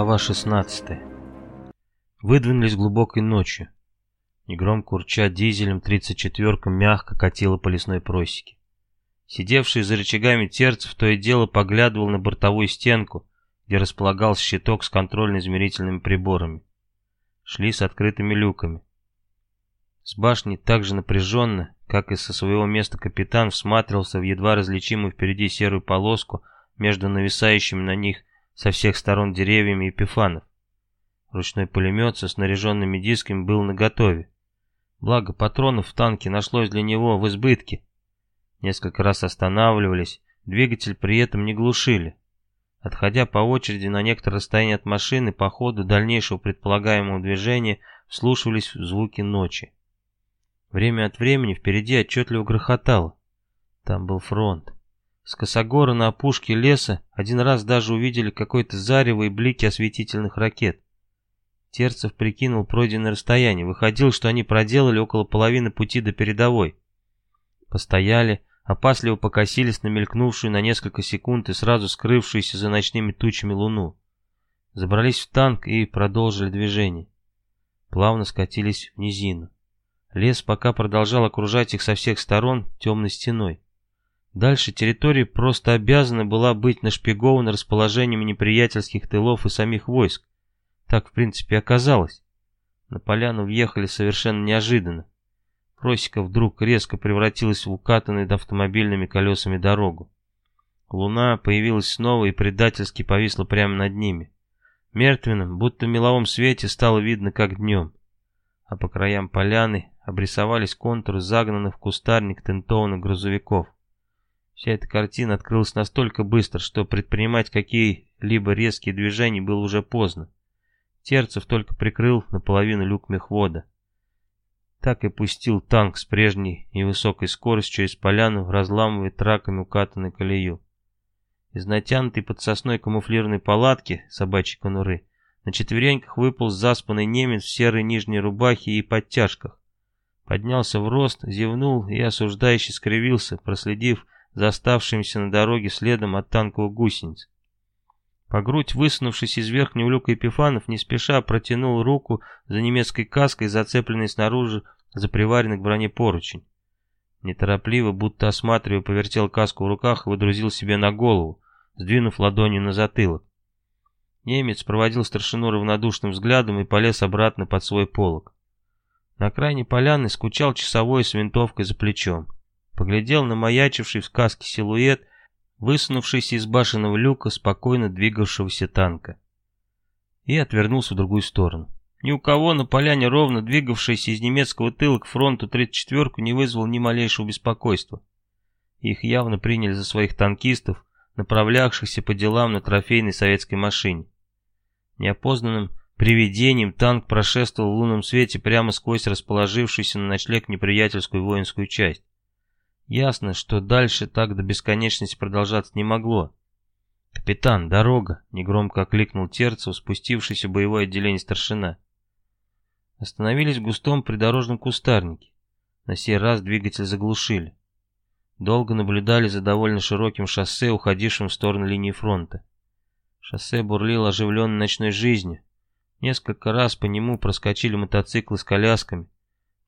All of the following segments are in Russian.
Глава 16 Выдвинулись глубокой ночью. Негромко урча дизелем 34-ка мягко катила по лесной просеке. Сидевший за рычагами терцев то и дело поглядывал на бортовую стенку, где располагался щиток с контрольно-измерительными приборами. Шли с открытыми люками. С башни так же напряженно, как и со своего места капитан всматривался в едва различимую впереди серую полоску между нависающими на них со всех сторон деревьями и пифанов. Ручной пулемет со снаряженными дисками был наготове. Благо патронов в танке нашлось для него в избытке. Несколько раз останавливались, двигатель при этом не глушили. Отходя по очереди на некоторое расстояние от машины, по ходу дальнейшего предполагаемого движения вслушивались в звуки ночи. Время от времени впереди отчетливо грохотало. Там был фронт. С косогора на опушке леса один раз даже увидели какое-то зарево и блики осветительных ракет. Терцев прикинул пройденное расстояние. Выходило, что они проделали около половины пути до передовой. Постояли, опасливо покосились на мелькнувшую на несколько секунд и сразу скрывшуюся за ночными тучами луну. Забрались в танк и продолжили движение. Плавно скатились в низину. Лес пока продолжал окружать их со всех сторон темной стеной. Дальше территория просто обязана была быть нашпигована расположениями неприятельских тылов и самих войск. Так, в принципе, оказалось. На поляну въехали совершенно неожиданно. Просека вдруг резко превратилась в укатанную автомобильными колесами дорогу. Луна появилась снова и предательски повисла прямо над ними. Мертвенным, будто в меловом свете, стало видно, как днем. А по краям поляны обрисовались контуры загнанных в кустарник тентованных грузовиков. Вся эта картина открылась настолько быстро, что предпринимать какие-либо резкие движения было уже поздно. Терцев только прикрыл наполовину люк мехвода. Так и пустил танк с прежней невысокой скоростью через поляну, разламывая траками укатанную колею. Из натянутой под сосной камуфлированной палатки собачьей конуры на четвереньках выполз заспанный немец в серой нижней рубахе и подтяжках. Поднялся в рост, зевнул и осуждающе скривился, проследив за оставшимися на дороге следом от танковых гусениц. По грудь, высунувшись из верхнего люка Епифанов, не спеша протянул руку за немецкой каской, зацепленной снаружи за приваренный к броне поручень. Неторопливо, будто осматривая, повертел каску в руках и выдрузил себе на голову, сдвинув ладонью на затылок. Немец проводил старшину равнодушным взглядом и полез обратно под свой полог. На крайней поляны скучал часовой с винтовкой за плечом поглядел на маячивший в сказке силуэт, высунувшийся из башенного люка спокойно двигавшегося танка. И отвернулся в другую сторону. Ни у кого на поляне ровно двигавшийся из немецкого тыла к фронту 34-ку не вызвал ни малейшего беспокойства. Их явно приняли за своих танкистов, направлявшихся по делам на трофейной советской машине. Неопознанным привидением танк прошествовал в лунном свете прямо сквозь расположившуюся на ночлег неприятельскую воинскую часть. Ясно, что дальше так до бесконечности продолжаться не могло. «Капитан, дорога!» — негромко окликнул Терцев, спустившийся в боевое отделение старшина. Остановились в густом придорожном кустарнике. На сей раз двигатель заглушили. Долго наблюдали за довольно широким шоссе, уходившим в сторону линии фронта. Шоссе бурлило оживленной ночной жизнью. Несколько раз по нему проскочили мотоциклы с колясками.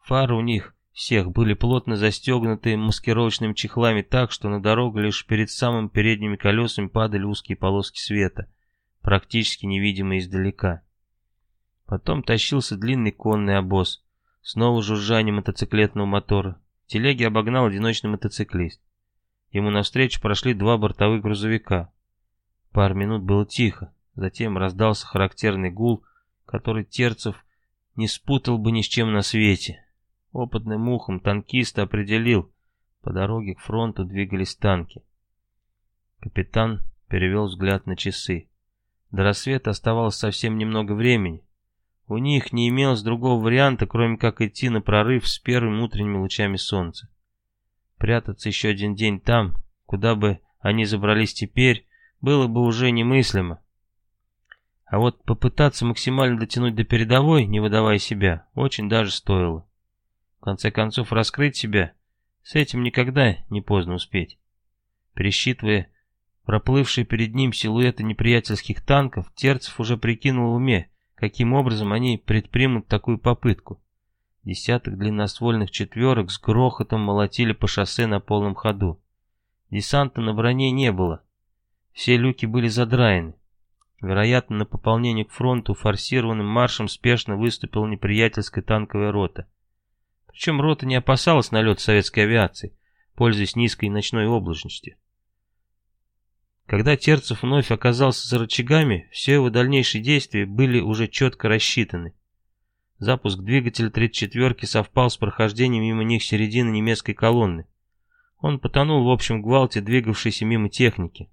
Фары у них всех были плотно застегнуты маскировочными чехлами так, что на дорогу лишь перед самыми передними колесами падали узкие полоски света, практически невидимые издалека. Потом тащился длинный конный обоз, снова жужжание мотоциклетного мотора. Телеги обогнал одиночный мотоциклист. Ему навстречу прошли два бортовых грузовика. Пару минут было тихо, затем раздался характерный гул, который Терцев не спутал бы ни с чем на свете. Опытным ухом танкист определил, по дороге к фронту двигались танки. Капитан перевел взгляд на часы. До рассвета оставалось совсем немного времени. У них не имелось другого варианта, кроме как идти на прорыв с первыми утренними лучами солнца. Прятаться еще один день там, куда бы они забрались теперь, было бы уже немыслимо. А вот попытаться максимально дотянуть до передовой, не выдавая себя, очень даже стоило. В конце концов, раскрыть себя, с этим никогда не поздно успеть. Пересчитывая Проплывшие перед ним силуэты неприятельских танков, Терцев уже прикинул в уме, каким образом они предпримут такую попытку. Десяток длинноствольных четверок с грохотом молотили по шоссе на полном ходу. Десанта на броне не было. Все люки были задраены. Вероятно, на пополнение к фронту форсированным маршем спешно выступила неприятельская танковая рота. Причем рота не опасалась налет советской авиации, пользуясь низкой ночной облачностью. Когда Терцев вновь оказался за рычагами, все его дальнейшие действия были уже четко рассчитаны. Запуск двигателя 34-ки совпал с прохождением мимо них середины немецкой колонны. Он потонул в общем гвалте двигавшейся мимо техники.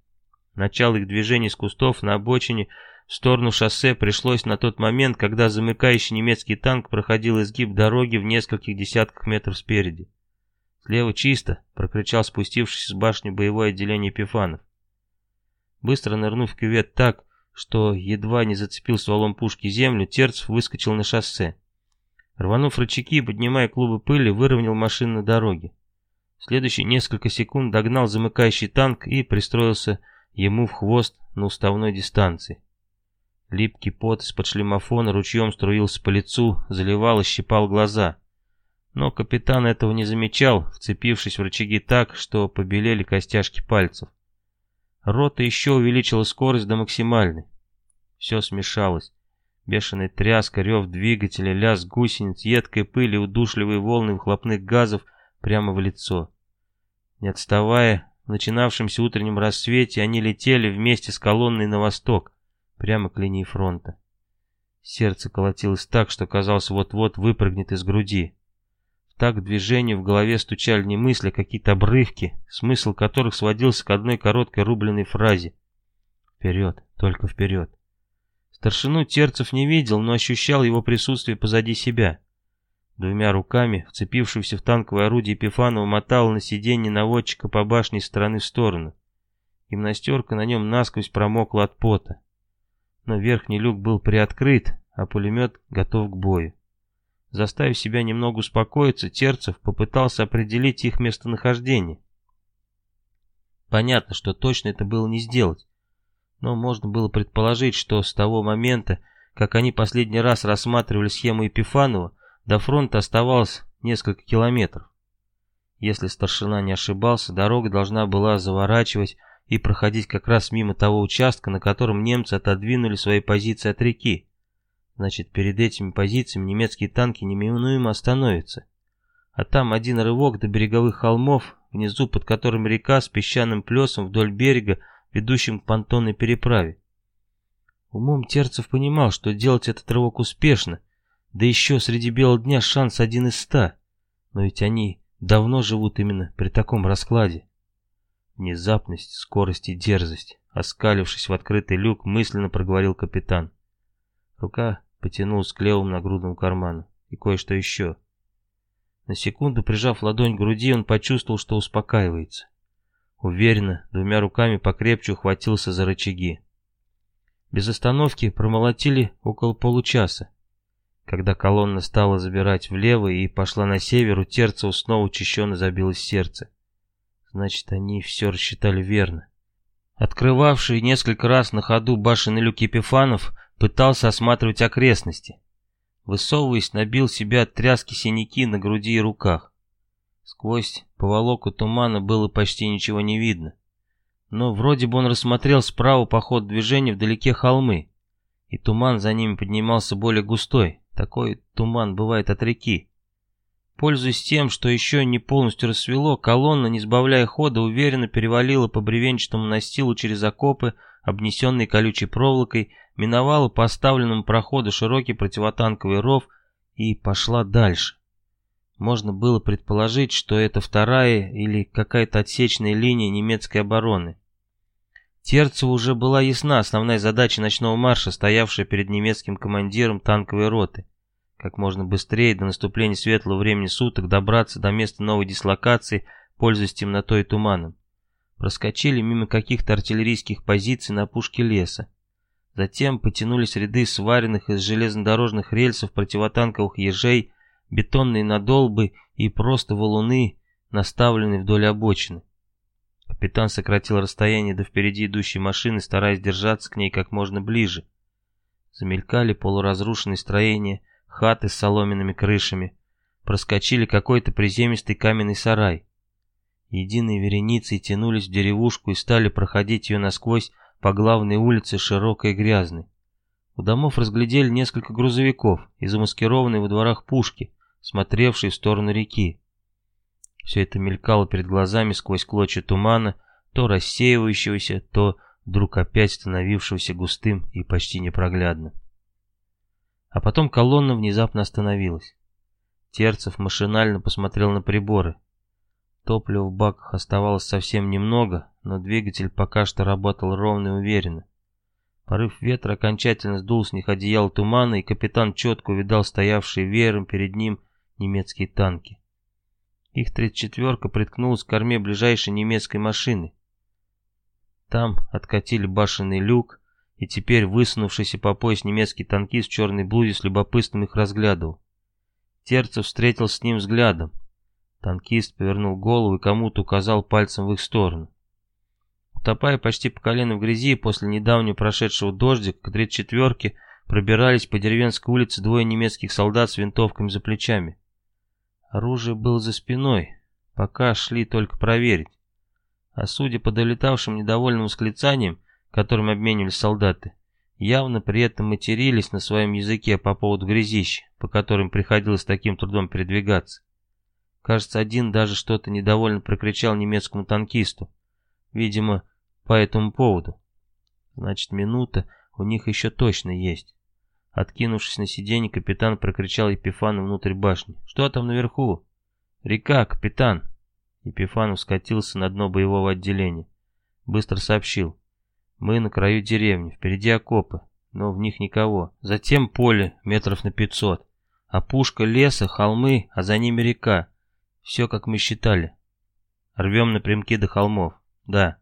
Начало их движения с кустов на обочине в сторону шоссе пришлось на тот момент, когда замыкающий немецкий танк проходил изгиб дороги в нескольких десятках метров спереди. «Слева чисто!» — прокричал спустившийся с башни боевое отделение Пифанов. Быстро нырнув в кювет так, что едва не зацепил стволом пушки землю, Терцев выскочил на шоссе. Рванув рычаги и поднимая клубы пыли, выровнял машину на дороге. В следующие несколько секунд догнал замыкающий танк и пристроился ему в хвост на уставной дистанции. Липкий пот из-под шлемофона ручьем струился по лицу, заливал и щипал глаза. Но капитан этого не замечал, вцепившись в рычаги так, что побелели костяшки пальцев. Рота еще увеличила скорость до максимальной. Все смешалось. Бешеный тряска, рев двигателя, лязг гусениц, едкая пыль и удушливые волны выхлопных газов прямо в лицо. Не отставая, в начинавшемся утреннем рассвете они летели вместе с колонной на восток, прямо к линии фронта. Сердце колотилось так, что казалось вот-вот выпрыгнет из груди. Так движению в голове стучали не мысли, а какие-то обрывки, смысл которых сводился к одной короткой рубленной фразе. Вперед, только вперед. Старшину Терцев не видел, но ощущал его присутствие позади себя. Двумя руками, вцепившись в танковое орудие Епифанова, мотал на сиденье наводчика по башне из стороны в сторону. Гимнастерка на нем насквозь промокла от пота. Но верхний люк был приоткрыт, а пулемет готов к бою. Заставив себя немного успокоиться, Терцев попытался определить их местонахождение. Понятно, что точно это было не сделать, но можно было предположить, что с того момента, как они последний раз рассматривали схему Епифанова, до фронта оставалось несколько километров. Если старшина не ошибался, дорога должна была заворачивать и проходить как раз мимо того участка, на котором немцы отодвинули свои позиции от реки. Значит, перед этими позициями немецкие танки неминуемо остановятся. А там один рывок до береговых холмов, внизу под которым река с песчаным плесом вдоль берега, ведущим к понтонной переправе. Умом Терцев понимал, что делать этот рывок успешно, да еще среди бела дня шанс один из ста. Но ведь они давно живут именно при таком раскладе. Внезапность, скорость и дерзость. Оскалившись в открытый люк, мысленно проговорил капитан. Рука потянулся к левому нагрудному карману. И кое-что еще. На секунду, прижав ладонь к груди, он почувствовал, что успокаивается. Уверенно, двумя руками покрепче ухватился за рычаги. Без остановки промолотили около получаса. Когда колонна стала забирать влево и пошла на север, у Терцева снова учащенно забилось сердце. Значит, они все рассчитали верно. Открывавший несколько раз на ходу башенный люк Епифанов Пытался осматривать окрестности. Высовываясь, набил себя тряски синяки на груди и руках. Сквозь поволоку тумана было почти ничего не видно. Но вроде бы он рассмотрел справа по ходу движения вдалеке холмы, и туман за ними поднимался более густой. Такой туман бывает от реки. Пользуясь тем, что еще не полностью рассвело, колонна, не сбавляя хода, уверенно перевалила по бревенчатому настилу через окопы, обнесенные колючей проволокой, миновала по проходу широкий противотанковый ров и пошла дальше. Можно было предположить, что это вторая или какая-то отсечная линия немецкой обороны. Терцеву уже была ясна основная задача ночного марша, стоявшая перед немецким командиром танковой роты. Как можно быстрее до наступления светлого времени суток добраться до места новой дислокации, пользуясь темнотой и туманом. Проскочили мимо каких-то артиллерийских позиций на пушке леса. Затем потянулись ряды сваренных из железнодорожных рельсов противотанковых ежей, бетонные надолбы и просто валуны, наставленные вдоль обочины. Капитан сократил расстояние до впереди идущей машины, стараясь держаться к ней как можно ближе. Замелькали полуразрушенные строения, хаты с соломенными крышами. Проскочили какой-то приземистый каменный сарай. Единой вереницей тянулись в деревушку и стали проходить ее насквозь по главной улице широкой и грязной. У домов разглядели несколько грузовиков и замаскированные во дворах пушки, смотревшие в сторону реки. Все это мелькало перед глазами сквозь клочья тумана, то рассеивающегося, то вдруг опять становившегося густым и почти непроглядным. А потом колонна внезапно остановилась. Терцев машинально посмотрел на приборы. Топлива в баках оставалось совсем немного, но двигатель пока что работал ровно и уверенно. Порыв ветра окончательно сдул с них одеял тумана, и капитан четко увидал стоявшие веером перед ним немецкие танки. Их тридцать четверка приткнулась к корме ближайшей немецкой машины. Там откатили башенный люк, и теперь высунувшийся по пояс немецкий танкист в черной блузе с любопытством их разглядывал. Терцев встретил с ним взглядом. Танкист повернул голову и кому-то указал пальцем в их сторону. Утопая почти по колено в грязи, после недавнего прошедшего дождика, к тридцать четверке пробирались по деревенской улице двое немецких солдат с винтовками за плечами. Оружие было за спиной, пока шли только проверить. А судя по долетавшим недовольным восклицаниям, которым обменивались солдаты, явно при этом матерились на своем языке по поводу грязища, по которым приходилось таким трудом передвигаться. Кажется, один даже что-то недовольно прокричал немецкому танкисту. Видимо, по этому поводу. Значит, минута у них еще точно есть. Откинувшись на сиденье, капитан прокричал Епифану внутрь башни. «Что там наверху?» «Река, капитан!» Епифанов скатился на дно боевого отделения. Быстро сообщил. «Мы на краю деревни, впереди окопы, но в них никого. Затем поле метров на пятьсот. Опушка леса, холмы, а за ними река. Все, как мы считали. Рвем напрямки до холмов. Да».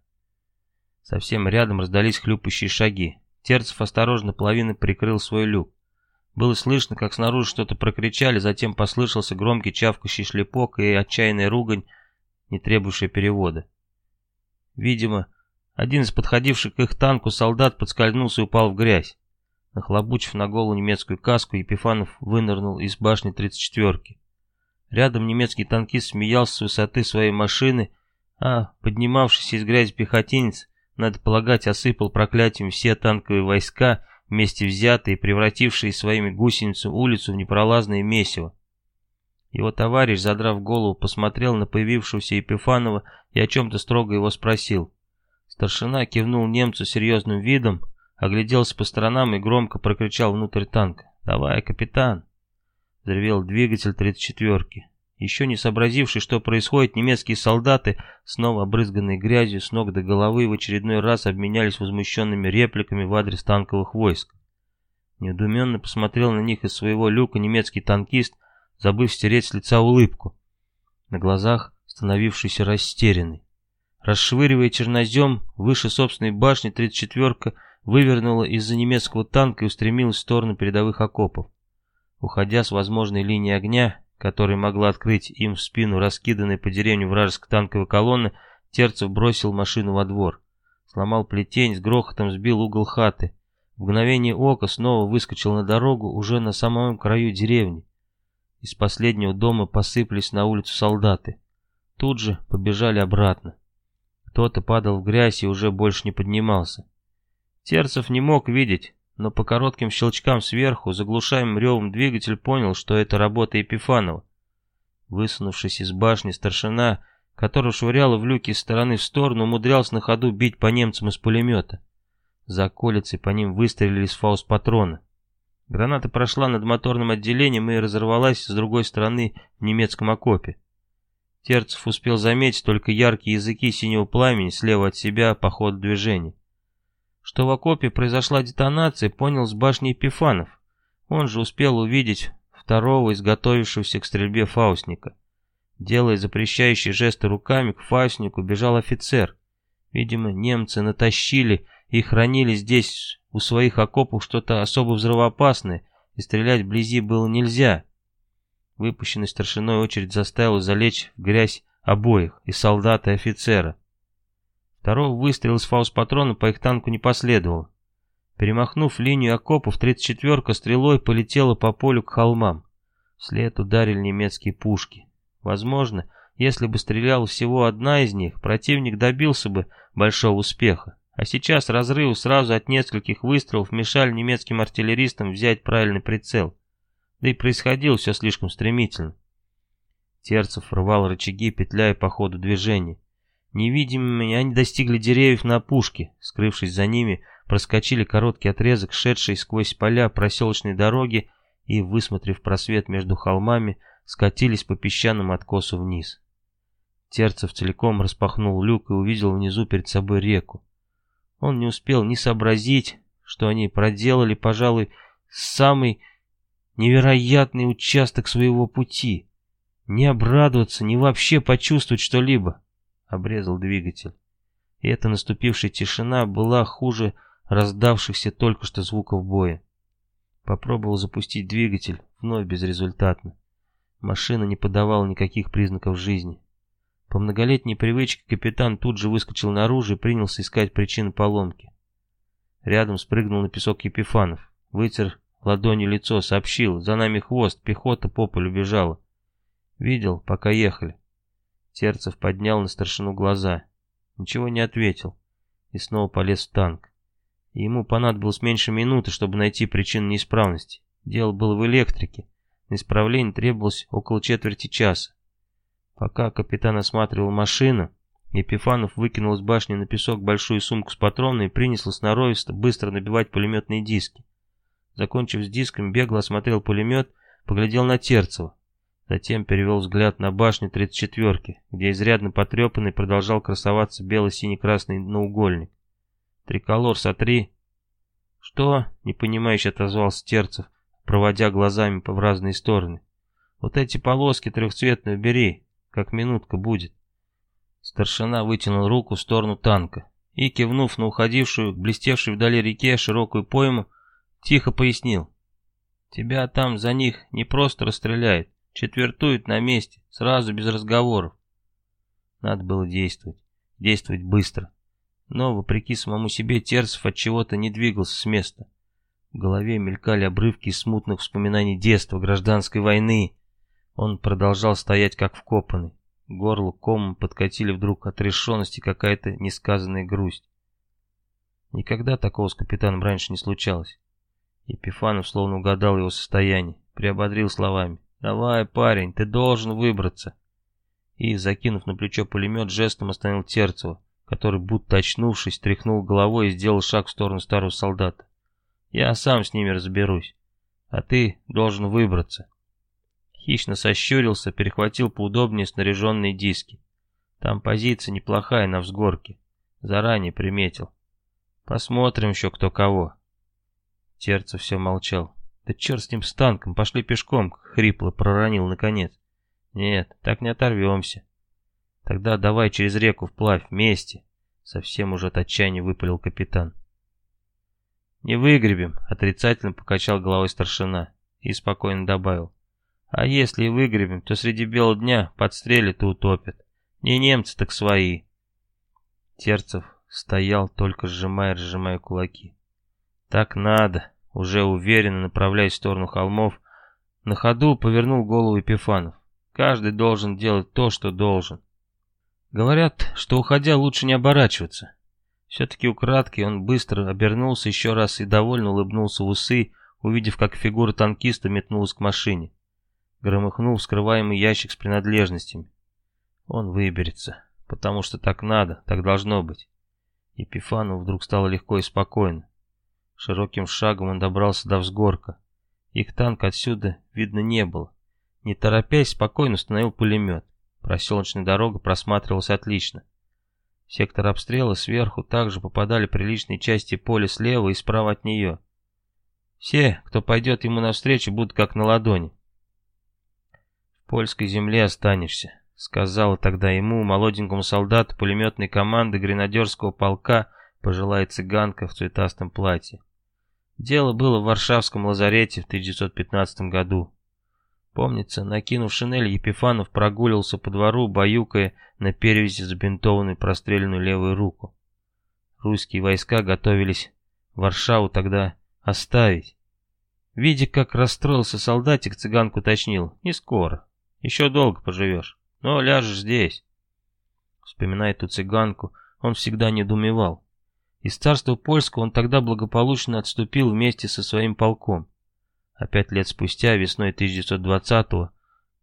Совсем рядом раздались хлюпающие шаги. Терцев осторожно половину прикрыл свой люк. Было слышно, как снаружи что-то прокричали, затем послышался громкий чавкающий шлепок и отчаянная ругань, не требующая перевода. Видимо, один из подходивших к их танку солдат подскользнулся и упал в грязь. Нахлобучив на голову немецкую каску, Епифанов вынырнул из башни 34-ки. Рядом немецкий танкист смеялся с высоты своей машины, а поднимавшийся из грязи пехотинец надо полагать, осыпал проклятием все танковые войска, вместе взятые, превратившие своими гусеницами улицу в непролазное месиво. Его товарищ, задрав голову, посмотрел на появившегося Епифанова и о чем-то строго его спросил. Старшина кивнул немцу серьезным видом, огляделся по сторонам и громко прокричал внутрь танка. «Давай, капитан!» Заревел двигатель тридцать четверки. Еще не сообразившие, что происходит, немецкие солдаты, снова обрызганные грязью с ног до головы, в очередной раз обменялись возмущенными репликами в адрес танковых войск. Недуменно посмотрел на них из своего люка немецкий танкист, забыв стереть с лица улыбку. На глазах становившийся растерянный. Расшвыривая чернозем, выше собственной башни 34-ка вывернула из-за немецкого танка и устремилась в сторону передовых окопов. Уходя с возможной линии огня, которая могла открыть им в спину раскиданной по деревне вражеской танковой колонны, Терцев бросил машину во двор. Сломал плетень, с грохотом сбил угол хаты. В мгновение ока снова выскочил на дорогу уже на самом краю деревни. Из последнего дома посыпались на улицу солдаты. Тут же побежали обратно. Кто-то падал в грязь и уже больше не поднимался. Терцев не мог видеть, но по коротким щелчкам сверху, заглушаемым ревом двигатель понял, что это работа Епифанова. Высунувшись из башни, старшина, которого швыряло в люки из стороны в сторону, умудрялся на ходу бить по немцам из пулемета. За околицей по ним выстрелили из фаус-патрона. Граната прошла над моторным отделением и разорвалась с другой стороны в немецком окопе. Терцев успел заметить только яркие языки синего пламени слева от себя по ходу движения. Что в окопе произошла детонация, понял с башни Епифанов. Он же успел увидеть второго изготовившегося к стрельбе фаустника. Делая запрещающие жесты руками, к фаустнику бежал офицер. Видимо, немцы натащили и хранили здесь у своих окопов что-то особо взрывоопасное, и стрелять вблизи было нельзя. Выпущенный старшиной очередь заставила залечь в грязь обоих, и солдата, и офицера. Второго выстрела из фаус-патрона по их танку не последовало. Перемахнув линию окопов, 34-ка стрелой полетела по полю к холмам. Вслед ударили немецкие пушки. Возможно, если бы стреляла всего одна из них, противник добился бы большого успеха. А сейчас разрывы сразу от нескольких выстрелов мешали немецким артиллеристам взять правильный прицел. Да и происходило все слишком стремительно. Терцев рвал рычаги, петляя по ходу движения. Невидимыми они достигли деревьев на опушке. Скрывшись за ними, проскочили короткий отрезок, шедший сквозь поля проселочной дороги, и, высмотрев просвет между холмами, скатились по песчаному откосу вниз. Терцев целиком распахнул люк и увидел внизу перед собой реку. Он не успел ни сообразить, что они проделали, пожалуй, самый невероятный участок своего пути. Не обрадоваться, ни вообще почувствовать что-либо. Обрезал двигатель. И эта наступившая тишина была хуже раздавшихся только что звуков боя. Попробовал запустить двигатель, вновь безрезультатно. Машина не подавала никаких признаков жизни. По многолетней привычке капитан тут же выскочил наружу и принялся искать причины поломки. Рядом спрыгнул на песок Епифанов, вытер ладонью лицо, сообщил, за нами хвост, пехота по полю бежала. Видел, пока ехали. Терцев поднял на старшину глаза, ничего не ответил и снова полез в танк. ему понадобилось меньше минуты, чтобы найти причину неисправности. Дело было в электрике. На исправление требовалось около четверти часа. Пока капитан осматривал машину, Епифанов выкинул из башни на песок большую сумку с патронами и принялся сноровисто быстро набивать пулеметные диски. Закончив с дисками, бегло осмотрел пулемет, поглядел на Терцева. Затем перевел взгляд на башню 34-ки, где изрядно потрепанный продолжал красоваться бело-синий-красный наугольник. «Триколор, сотри!» «Что?» — непонимающе отозвался Терцев, проводя глазами в разные стороны. «Вот эти полоски трехцветные убери, как минутка будет. Старшина вытянул руку в сторону танка и, кивнув на уходившую к блестевшей вдали реке широкую пойму, тихо пояснил. «Тебя там за них не просто расстреляют, четвертуют на месте, сразу без разговоров». Надо было действовать, действовать быстро. Но, вопреки самому себе, Терцев от чего-то не двигался с места. В голове мелькали обрывки смутных вспоминаний детства, гражданской войны, он продолжал стоять как вкопанный. Горло комом подкатили вдруг отрешенность и какая-то несказанная грусть. Никогда такого с капитаном раньше не случалось. Епифанов словно угадал его состояние, приободрил словами. «Давай, парень, ты должен выбраться!» И, закинув на плечо пулемет, жестом остановил Терцева, который, будто очнувшись, тряхнул головой и сделал шаг в сторону старого солдата. «Я сам с ними разберусь, а ты должен выбраться!» Хищно сощурился, перехватил поудобнее снаряженные диски. Там позиция неплохая на взгорке. Заранее приметил. Посмотрим еще кто кого. Терцев все молчал. Да черт с ним с танком, пошли пешком, хрипло проронил наконец. Нет, так не оторвемся. Тогда давай через реку вплавь, вместе. Совсем уже от отчаяния выпалил капитан. Не выгребем, отрицательно покачал головой старшина и спокойно добавил. А если и выгребем, то среди бела дня подстрелят и утопят. Не немцы, так свои. Терцев стоял, только сжимая-разжимая кулаки. Так надо, уже уверенно направляясь в сторону холмов, на ходу повернул голову Епифанов. Каждый должен делать то, что должен. Говорят, что уходя лучше не оборачиваться. Все-таки украдкой он быстро обернулся еще раз и довольно улыбнулся в усы, увидев, как фигура танкиста метнулась к машине громыхнул вскрываемый ящик с принадлежностями. Он выберется, потому что так надо, так должно быть. Епифану вдруг стало легко и спокойно. Широким шагом он добрался до взгорка. Их танк отсюда видно не было. Не торопясь, спокойно установил пулемет. Проселочная дорога просматривалась отлично. сектор обстрела сверху также попадали приличные части поля слева и справа от нее. Все, кто пойдет ему навстречу, будут как на ладони польской земле останешься», — сказала тогда ему, молоденькому солдату пулеметной команды гренадерского полка, пожилая цыганка в цветастом платье. Дело было в Варшавском лазарете в 1915 году. Помнится, накинув шинель, Епифанов прогуливался по двору, баюкая на перевязи забинтованную простреленную левую руку. Русские войска готовились Варшаву тогда оставить. Видя, как расстроился солдатик, цыганку уточнил. Не скоро. Еще долго поживешь. Но ляжешь здесь. Вспоминая эту цыганку, он всегда недоумевал. Из царства польского он тогда благополучно отступил вместе со своим полком. А пять лет спустя, весной 1920-го,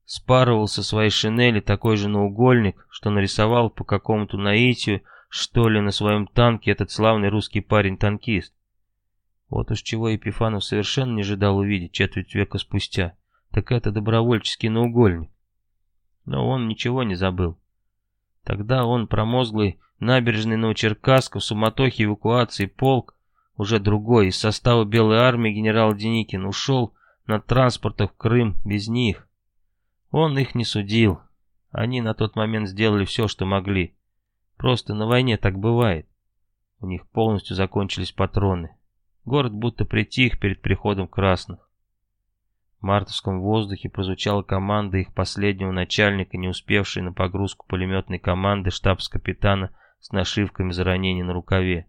спарывал со своей шинели такой же наугольник, что нарисовал по какому-то наитию, что ли, на своем танке этот славный русский парень-танкист. Вот уж чего Епифанов совершенно не ожидал увидеть четверть века спустя, так это добровольческий наугольник. Но он ничего не забыл. Тогда он, промозглый, набережный Новочеркасска, в суматохе эвакуации полк, уже другой, из состава Белой армии генерал Деникин, ушел на транспортах в Крым без них. Он их не судил. Они на тот момент сделали все, что могли. Просто на войне так бывает. У них полностью закончились патроны. Город будто притих перед приходом красных. Мартовском воздухе прозвучала команда их последнего начальника, не успевшей на погрузку пулеметной команды штабс-капитана с нашивками за ранение на рукаве.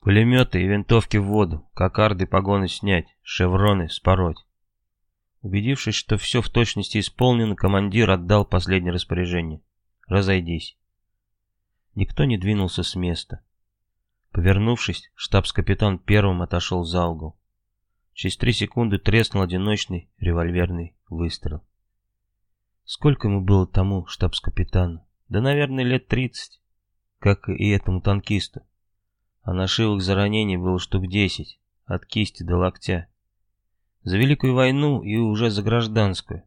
Пулеметы и винтовки в воду, кокарды погоны снять, шевроны спороть. Убедившись, что все в точности исполнено, командир отдал последнее распоряжение. «Разойдись». Никто не двинулся с места. Повернувшись, штабс-капитан первым отошел за угол. Через три секунды треснул одиночный револьверный выстрел. Сколько ему было тому штабс-капитану? Да, наверное, лет тридцать, как и этому танкисту. А нашивок за ранение было штук десять, от кисти до локтя. За Великую войну и уже за гражданскую.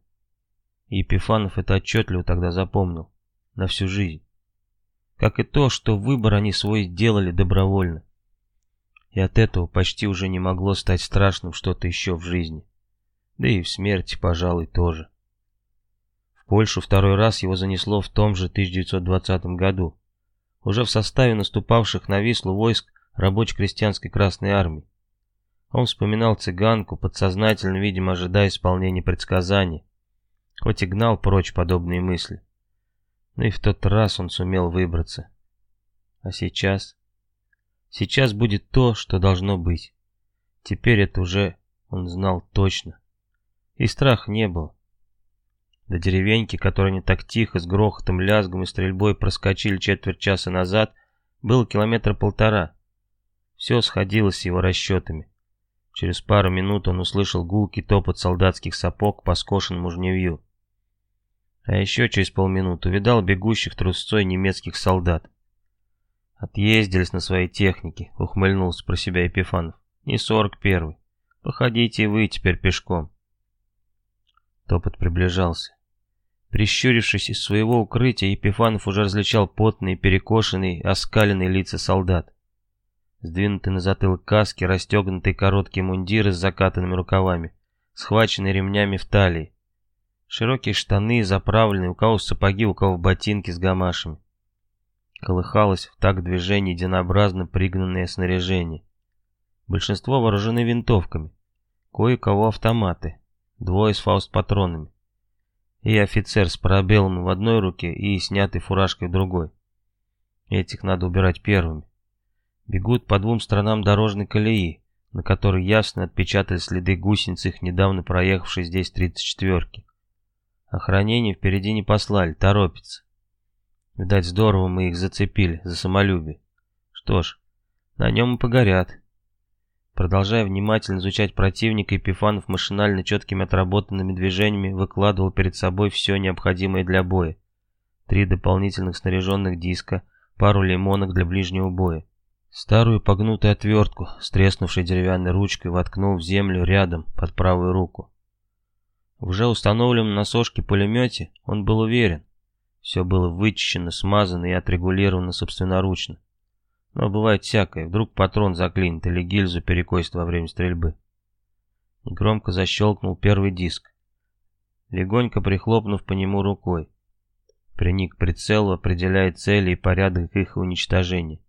И Епифанов это отчетливо тогда запомнил. На всю жизнь как и то, что выбор они свой сделали добровольно. И от этого почти уже не могло стать страшным что-то еще в жизни. Да и в смерти, пожалуй, тоже. В Польшу второй раз его занесло в том же 1920 году, уже в составе наступавших на Вислу войск рабоче-крестьянской Красной Армии. Он вспоминал цыганку, подсознательно, видимо, ожидая исполнения предсказаний, хоть и гнал прочь подобные мысли. Но и в тот раз он сумел выбраться. А сейчас? Сейчас будет то, что должно быть. Теперь это уже он знал точно. И страх не было. До деревеньки, которой они так тихо, с грохотом, лязгом и стрельбой проскочили четверть часа назад, было километра полтора. Все сходилось с его расчетами. Через пару минут он услышал гулкий топот солдатских сапог по скошенному жневью. А еще через полминуты увидал бегущих трусцой немецких солдат. Отъездились на своей технике, ухмыльнулся про себя Епифанов. Не сорок первый. Походите и вы теперь пешком. Топот приближался. Прищурившись из своего укрытия, Епифанов уже различал потные, перекошенные, оскаленные лица солдат. Сдвинутые на затылок каски, расстегнутые короткие мундиры с закатанными рукавами, схваченные ремнями в талии. Широкие штаны, заправленные, у кого сапоги, у кого ботинки с гамашами. Колыхалось в такт движений единообразно пригнанное снаряжение. Большинство вооружены винтовками, кое-кого автоматы, двое с фауст-патронами. И офицер с парабеллом в одной руке и снятой фуражкой в другой. Этих надо убирать первыми. Бегут по двум сторонам дорожной колеи, на которой ясно отпечатали следы гусениц их недавно проехавшей здесь 34-ки. Охранение впереди не послали, торопится. Видать, здорово мы их зацепили за самолюбие. Что ж, на нем и погорят. Продолжая внимательно изучать противника, Епифанов машинально четкими отработанными движениями выкладывал перед собой все необходимое для боя. Три дополнительных снаряженных диска, пару лимонок для ближнего боя. Старую погнутую отвертку с треснувшей деревянной ручкой воткнул в землю рядом, под правую руку. Уже установленном на сошке пулемете он был уверен. Все было вычищено, смазано и отрегулировано собственноручно. Но бывает всякое, вдруг патрон заклинит или гильзу перекосит во время стрельбы. Громко защелкнул первый диск, легонько прихлопнув по нему рукой. Приник к прицелу, определяя цели и порядок их уничтожения.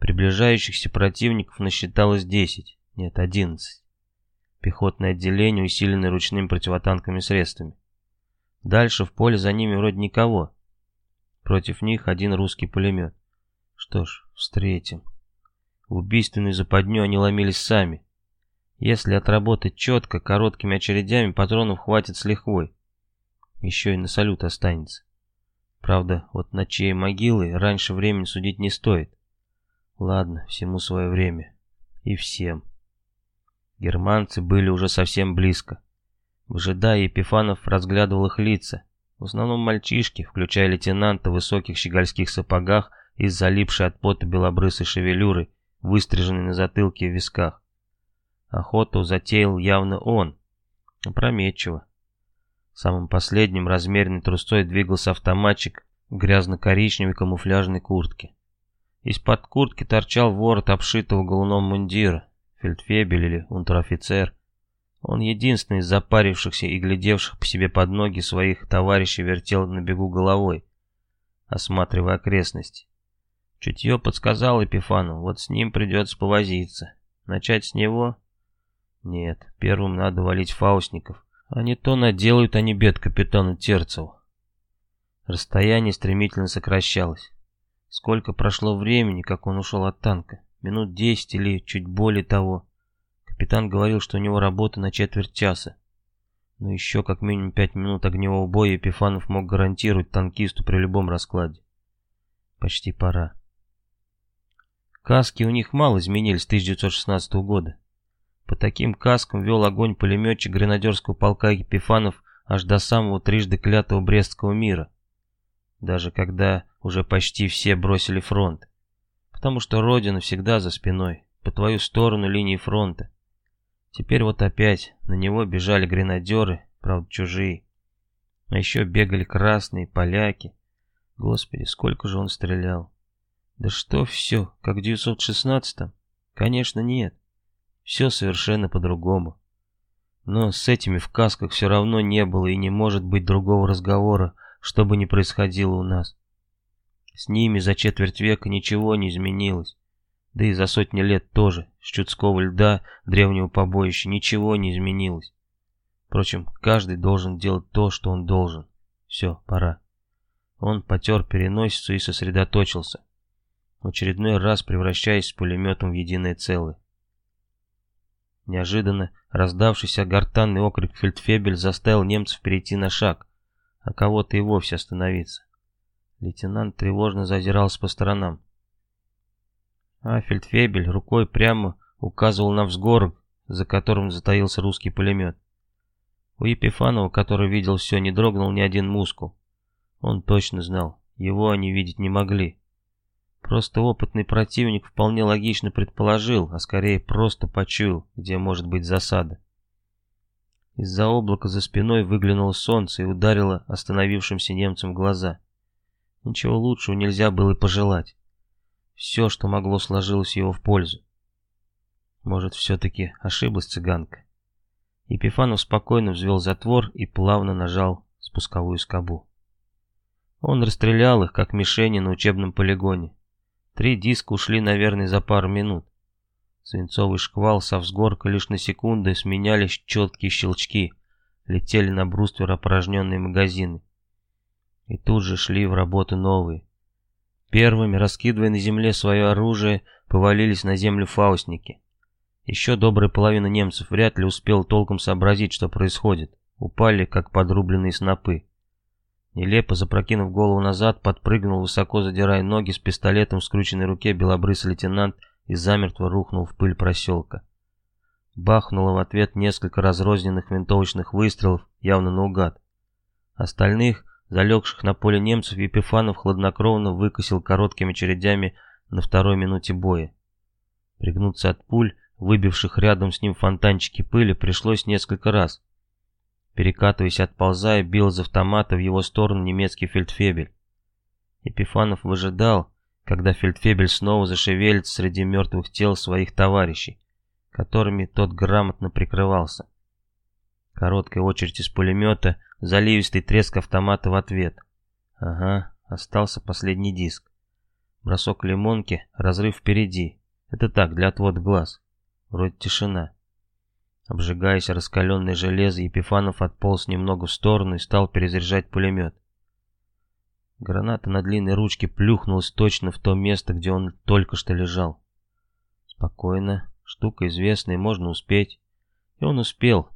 Приближающихся противников насчиталось 10, нет, 11 пехотное отделение, усиленное ручными противотанковыми средствами. Дальше в поле за ними вроде никого. Против них один русский пулемет. Что ж, встретим. В убийственную западню они ломились сами. Если отработать четко, короткими очередями патронов хватит с лихвой. Еще и на салют останется. Правда, вот на чьей могилы раньше времени судить не стоит. Ладно, всему свое время. И всем. Германцы были уже совсем близко. Выжидая, Епифанов разглядывал их лица. В основном мальчишки, включая лейтенанта в высоких щегольских сапогах и залипшей от пота белобрысой шевелюрой, выстриженной на затылке и висках. Охоту затеял явно он. Опрометчиво. Самым последним размеренной трустой двигался автоматчик в грязно-коричневой камуфляжной куртке. Из-под куртки торчал ворот обшитого голуном мундира, фельдфебель или унтер-офицер. Он единственный из запарившихся и глядевших по себе под ноги своих товарищей вертел на бегу головой, осматривая окрестности. Чутье подсказал Епифану, вот с ним придется повозиться. Начать с него? Нет, первым надо валить фаустников, а не то наделают они бед капитану Терцеву. Расстояние стремительно сокращалось. Сколько прошло времени, как он ушел от танка? Минут десять или чуть более того. Капитан говорил, что у него работа на четверть часа. Но еще как минимум пять минут огневого боя Епифанов мог гарантировать танкисту при любом раскладе. Почти пора. Каски у них мало изменились с 1916 года. По таким каскам вел огонь пулеметчик гренадерского полка Епифанов аж до самого трижды клятого Брестского мира. Даже когда уже почти все бросили фронт. Потому что Родина всегда за спиной, по твою сторону линии фронта. Теперь вот опять на него бежали гренадеры, правда чужие. А еще бегали красные, поляки. Господи, сколько же он стрелял. Да что все, как в 916-м? Конечно, нет. Все совершенно по-другому. Но с этими в касках все равно не было и не может быть другого разговора, что бы ни происходило у нас. С ними за четверть века ничего не изменилось. Да и за сотни лет тоже, с чудского льда, древнего побоища, ничего не изменилось. Впрочем, каждый должен делать то, что он должен. Все, пора. Он потер переносицу и сосредоточился, в очередной раз превращаясь с пулеметом в единое целое. Неожиданно раздавшийся гортанный окрик фельдфебель заставил немцев перейти на шаг, а кого-то и вовсе остановиться. Лейтенант тревожно зазирался по сторонам. А фельдфебель рукой прямо указывал на взгорок, за которым затаился русский пулемет. У Епифанова, который видел все, не дрогнул ни один мускул. Он точно знал, его они видеть не могли. Просто опытный противник вполне логично предположил, а скорее просто почуял, где может быть засада. Из-за облака за спиной выглянуло солнце и ударило остановившимся немцам в глаза. Ничего лучшего нельзя было и пожелать. Все, что могло, сложилось его в пользу. Может, все-таки ошиблась цыганка. Епифанов спокойно взвел затвор и плавно нажал спусковую скобу. Он расстрелял их, как мишени на учебном полигоне. Три диска ушли, наверное, за пару минут. Свинцовый шквал со взгорка лишь на секунды сменялись четкие щелчки, летели на бруствер опорожненные магазины. И тут же шли в работу новые. Первыми, раскидывая на земле свое оружие, повалились на землю фаустники. Еще добрая половина немцев вряд ли успел толком сообразить, что происходит. Упали, как подрубленные снопы. Нелепо запрокинув голову назад, подпрыгнул, высоко задирая ноги с пистолетом в скрученной руке белобрысый лейтенант и замертво рухнул в пыль проселка. Бахнуло в ответ несколько разрозненных винтовочных выстрелов, явно наугад. Остальных, Залегших на поле немцев Епифанов хладнокровно выкосил короткими очередями на второй минуте боя. Пригнуться от пуль, выбивших рядом с ним фонтанчики пыли, пришлось несколько раз. Перекатываясь отползая, бил из автомата в его сторону немецкий фельдфебель. Епифанов выжидал, когда фельдфебель снова зашевелится среди мертвых тел своих товарищей, которыми тот грамотно прикрывался. Короткая очередь из пулемета, заливистый треск автомата в ответ. Ага, остался последний диск. Бросок лимонки, разрыв впереди. Это так, для отвода глаз. Вроде тишина. Обжигаясь раскаленное железо, Епифанов отполз немного в сторону и стал перезаряжать пулемет. Граната на длинной ручке плюхнулась точно в то место, где он только что лежал. Спокойно, штука известная, можно успеть. И он успел.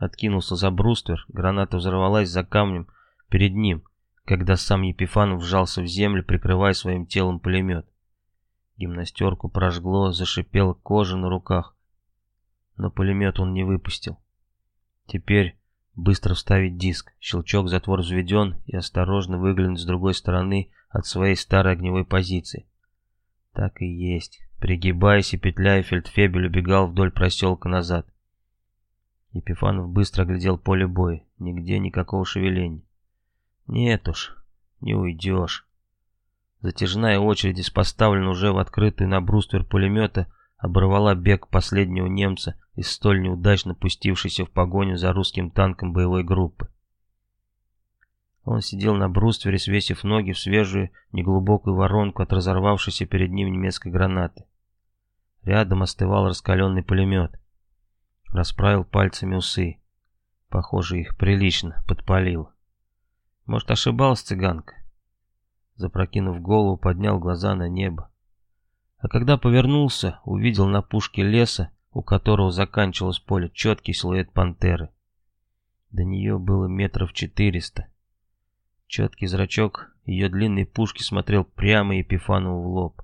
Откинулся за бруствер, граната взорвалась за камнем перед ним, когда сам Епифанов вжался в землю, прикрывая своим телом пулемет. Гимнастерку прожгло, зашипела кожа на руках, но пулемет он не выпустил. Теперь быстро вставить диск, щелчок, затвор взведен и осторожно выглянуть с другой стороны от своей старой огневой позиции. Так и есть. Пригибаясь и петляя, фельдфебель убегал вдоль проселка назад. Епифанов быстро оглядел поле боя. Нигде никакого шевеления. Нет уж, не уйдешь. Затяжная очередь из поставлена уже в открытую на бруствер пулемета оборвала бег последнего немца из столь неудачно пустившейся в погоню за русским танком боевой группы. Он сидел на бруствере, свесив ноги в свежую, неглубокую воронку от разорвавшейся перед ним немецкой гранаты. Рядом остывал раскаленный пулемет. Расправил пальцами усы. Похоже, их прилично подпалило. Может, ошибалась цыганка? Запрокинув голову, поднял глаза на небо. А когда повернулся, увидел на пушке леса, у которого заканчивалось поле, четкий силуэт пантеры. До нее было метров четыреста. Четкий зрачок ее длинной пушки смотрел прямо Епифанову в лоб.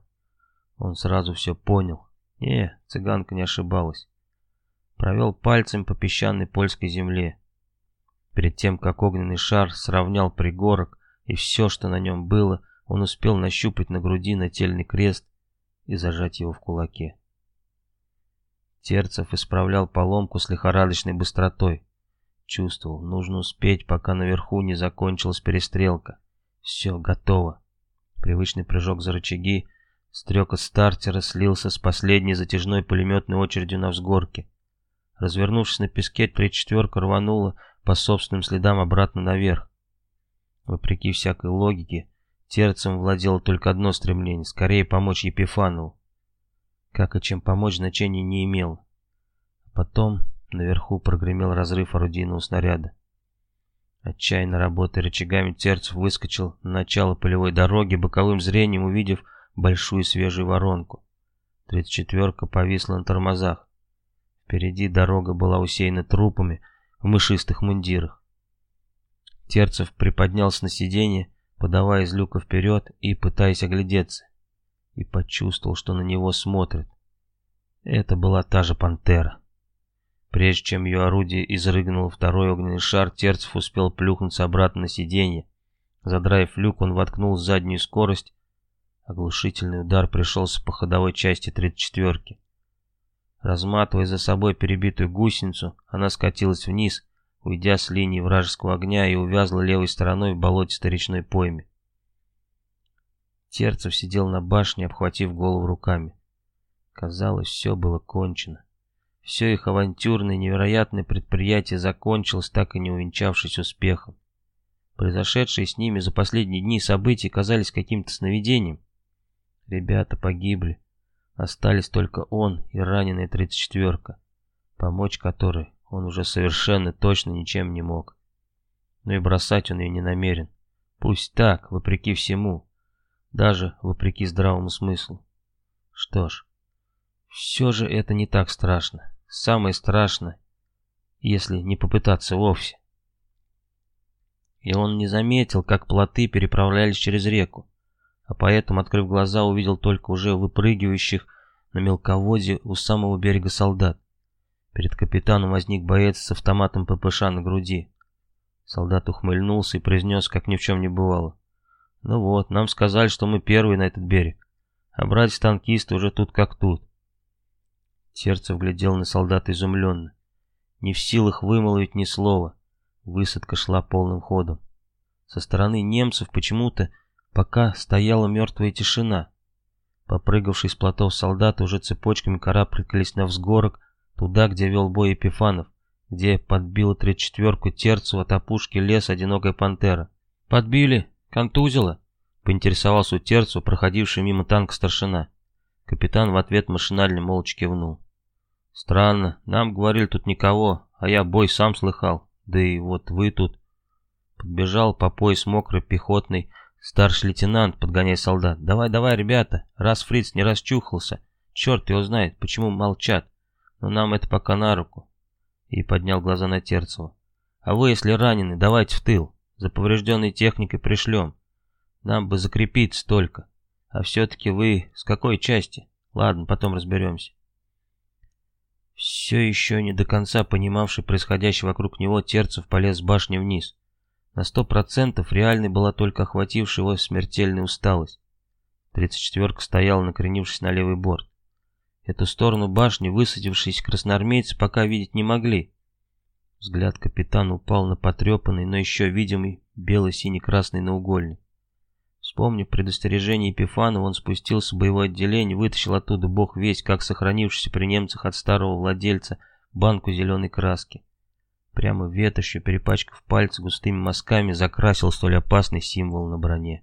Он сразу все понял. Не, цыганка не ошибалась. Провел пальцем по песчаной польской земле. Перед тем, как огненный шар сравнял пригорок и все, что на нем было, он успел нащупать на груди нательный крест и зажать его в кулаке. Терцев исправлял поломку с лихорадочной быстротой. Чувствовал, нужно успеть, пока наверху не закончилась перестрелка. Все, готово. Привычный прыжок за рычаги, стрекот стартера слился с последней затяжной пулеметной очередью на взгорке. Развернувшись на песке, три-четверка рванула по собственным следам обратно наверх. Вопреки всякой логике, Терцем владело только одно стремление — скорее помочь Епифанову. Как и чем помочь, значения не имело. Потом наверху прогремел разрыв орудийного снаряда. Отчаянно работая рычагами, Терцев выскочил на начало полевой дороги, боковым зрением увидев большую свежую воронку. Тридцать четверка повисла на тормозах. Впереди дорога была усеяна трупами в мышистых мундирах. Терцев приподнялся на сиденье, подавая из люка вперед и пытаясь оглядеться, и почувствовал, что на него смотрят. Это была та же пантера. Прежде чем ее орудие изрыгнуло второй огненный шар, Терцев успел плюхнуться обратно на сиденье. Задраив люк, он воткнул заднюю скорость. Оглушительный удар пришелся по ходовой части 34-ки. Разматывая за собой перебитую гусеницу, она скатилась вниз, уйдя с линии вражеского огня и увязла левой стороной в болотистой речной пойме. Терцев сидел на башне, обхватив голову руками. Казалось, все было кончено. Все их авантюрное невероятное предприятие закончилось, так и не увенчавшись успехом. Произошедшие с ними за последние дни события казались каким-то сновидением. Ребята погибли. Остались только он и раненая тридцать четверка, помочь которой он уже совершенно точно ничем не мог. Но и бросать он ее не намерен. Пусть так, вопреки всему, даже вопреки здравому смыслу. Что ж, все же это не так страшно. Самое страшное, если не попытаться вовсе. И он не заметил, как плоты переправлялись через реку, а поэтому, открыв глаза, увидел только уже выпрыгивающих на мелководье у самого берега солдат. Перед капитаном возник боец с автоматом ППШ на груди. Солдат ухмыльнулся и произнес, как ни в чем не бывало. «Ну вот, нам сказали, что мы первые на этот берег, а братья-танкисты уже тут как тут». Сердце глядел на солдата изумленно. Не в силах вымолвить ни слова. Высадка шла полным ходом. Со стороны немцев почему-то пока стояла мертвая тишина. Попрыгавшие с плотов солдаты уже цепочками карабкались на взгорок, Туда, где вел бой Епифанов, где подбила тридцать четверку терцу от опушки лес одинокая пантера. «Подбили? Контузила?» — поинтересовался у терцу, проходивший мимо танка старшина. Капитан в ответ машинально молча кивнул. «Странно, нам говорили тут никого, а я бой сам слыхал, да и вот вы тут...» Подбежал по пояс мокрый пехотный Старший лейтенант, подгоняя солдат. «Давай, давай, ребята, раз фриц не расчухался. Черт его знает, почему молчат. Но нам это пока на руку». И поднял глаза на Терцева. «А вы, если ранены, давайте в тыл. За поврежденной техникой пришлем. Нам бы закрепиться только. А все-таки вы с какой части? Ладно, потом разберемся». Все еще не до конца понимавший происходящее вокруг него, Терцев полез с башни вниз. На сто процентов реальной была только охватившая его смертельная усталость. Тридцать четверка стояла, накренившись на левый борт. Эту сторону башни высадившиеся красноармейцы пока видеть не могли. Взгляд капитана упал на потрепанный, но еще видимый бело-синий-красный наугольник. Вспомнив предостережение Епифанова, он спустился в боевое отделение, вытащил оттуда бог весь, как сохранившийся при немцах от старого владельца, банку зеленой краски. Прямо ветошью, перепачкав пальцы густыми мазками, закрасил столь опасный символ на броне.